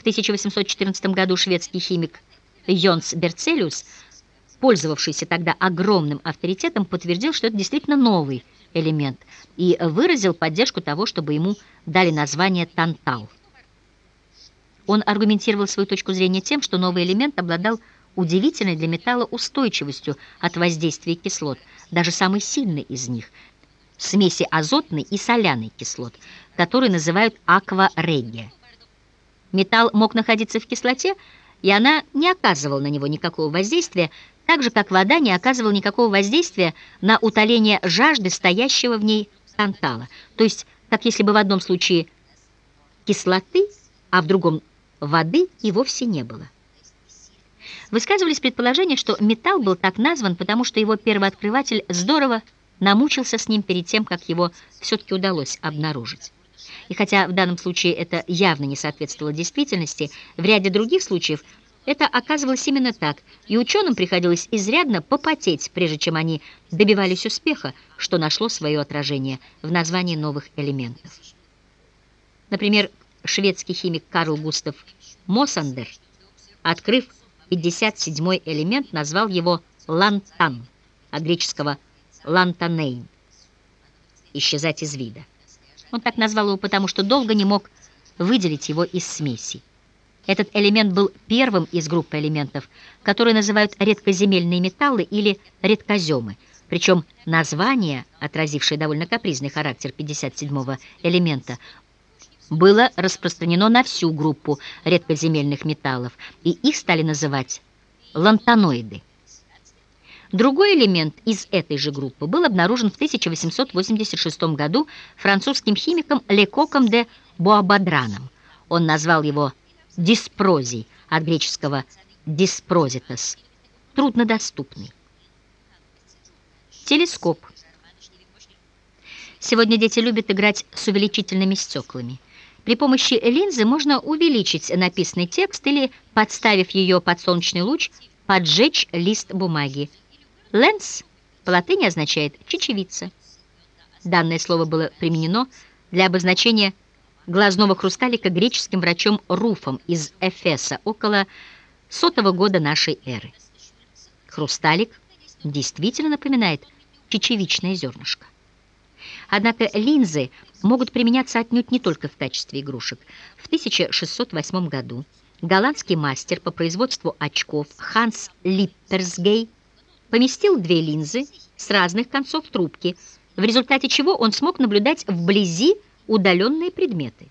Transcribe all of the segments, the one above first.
В 1814 году шведский химик Йонс Берцелиус, пользовавшийся тогда огромным авторитетом, подтвердил, что это действительно новый элемент и выразил поддержку того, чтобы ему дали название «тантал». Он аргументировал свою точку зрения тем, что новый элемент обладал удивительной для металла устойчивостью от воздействия кислот, даже самый сильный из них, смеси азотной и соляной кислот, которые называют акварегия. Металл мог находиться в кислоте, и она не оказывала на него никакого воздействия, так же, как вода не оказывала никакого воздействия на утоление жажды стоящего в ней тантала. То есть, как если бы в одном случае кислоты, а в другом воды и вовсе не было. Высказывались предположения, что металл был так назван, потому что его первооткрыватель здорово намучился с ним перед тем, как его все-таки удалось обнаружить. И хотя в данном случае это явно не соответствовало действительности, в ряде других случаев это оказывалось именно так, и ученым приходилось изрядно попотеть, прежде чем они добивались успеха, что нашло свое отражение в названии новых элементов. Например, шведский химик Карл Густав Моссандер, открыв 57-й элемент, назвал его лантан, от греческого лантанейн, исчезать из вида. Он так назвал его, потому что долго не мог выделить его из смеси. Этот элемент был первым из группы элементов, которые называют редкоземельные металлы или редкоземы. Причем название, отразившее довольно капризный характер 57-го элемента, было распространено на всю группу редкоземельных металлов, и их стали называть лантаноиды. Другой элемент из этой же группы был обнаружен в 1886 году французским химиком Лекоком де Буабадраном. Он назвал его диспрозий, от греческого диспрозитас, труднодоступный. Телескоп. Сегодня дети любят играть с увеличительными стеклами. При помощи линзы можно увеличить написанный текст или, подставив ее под солнечный луч, поджечь лист бумаги. Ленс по латыни означает «чечевица». Данное слово было применено для обозначения глазного хрусталика греческим врачом Руфом из Эфеса около сотого года нашей эры. Хрусталик действительно напоминает чечевичное зернышко. Однако линзы могут применяться отнюдь не только в качестве игрушек. В 1608 году голландский мастер по производству очков Ханс Липперсгей поместил две линзы с разных концов трубки, в результате чего он смог наблюдать вблизи удаленные предметы.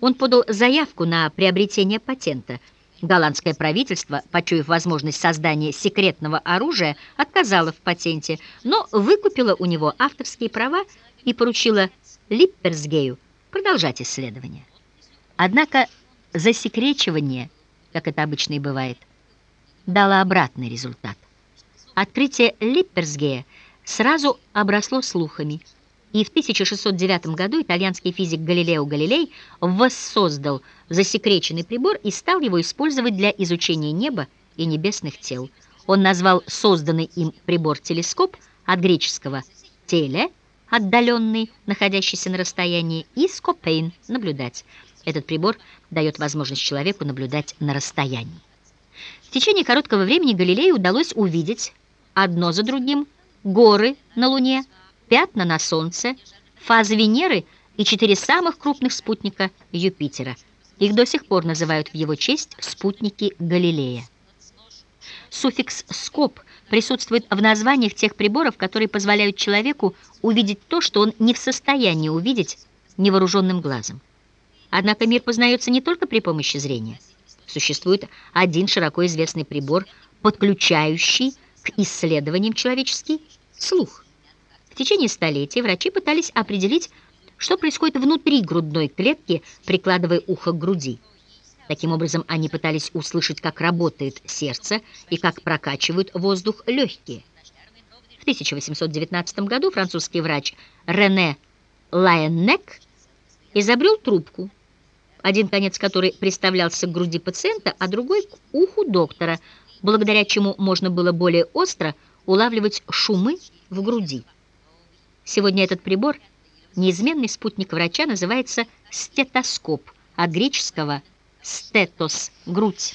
Он подал заявку на приобретение патента. Голландское правительство, почуяв возможность создания секретного оружия, отказало в патенте, но выкупило у него авторские права и поручило Липперсгею продолжать исследования. Однако засекречивание, как это обычно и бывает, дало обратный результат. Открытие Липперсгея сразу обросло слухами, и в 1609 году итальянский физик Галилео Галилей воссоздал засекреченный прибор и стал его использовать для изучения неба и небесных тел. Он назвал созданный им прибор телескоп от греческого «теле», отдаленный, находящийся на расстоянии, и «скопейн» — наблюдать. Этот прибор дает возможность человеку наблюдать на расстоянии. В течение короткого времени Галилею удалось увидеть одно за другим, горы на Луне, пятна на Солнце, фазы Венеры и четыре самых крупных спутника Юпитера. Их до сих пор называют в его честь спутники Галилея. Суффикс «скоп» присутствует в названиях тех приборов, которые позволяют человеку увидеть то, что он не в состоянии увидеть невооруженным глазом. Однако мир познается не только при помощи зрения. Существует один широко известный прибор, подключающий к исследованиям человеческий слух. В течение столетий врачи пытались определить, что происходит внутри грудной клетки, прикладывая ухо к груди. Таким образом, они пытались услышать, как работает сердце и как прокачивают воздух легкие. В 1819 году французский врач Рене Лайеннек изобрел трубку, один конец которой приставлялся к груди пациента, а другой к уху доктора – благодаря чему можно было более остро улавливать шумы в груди. Сегодня этот прибор, неизменный спутник врача, называется стетоскоп, от греческого стетос – грудь.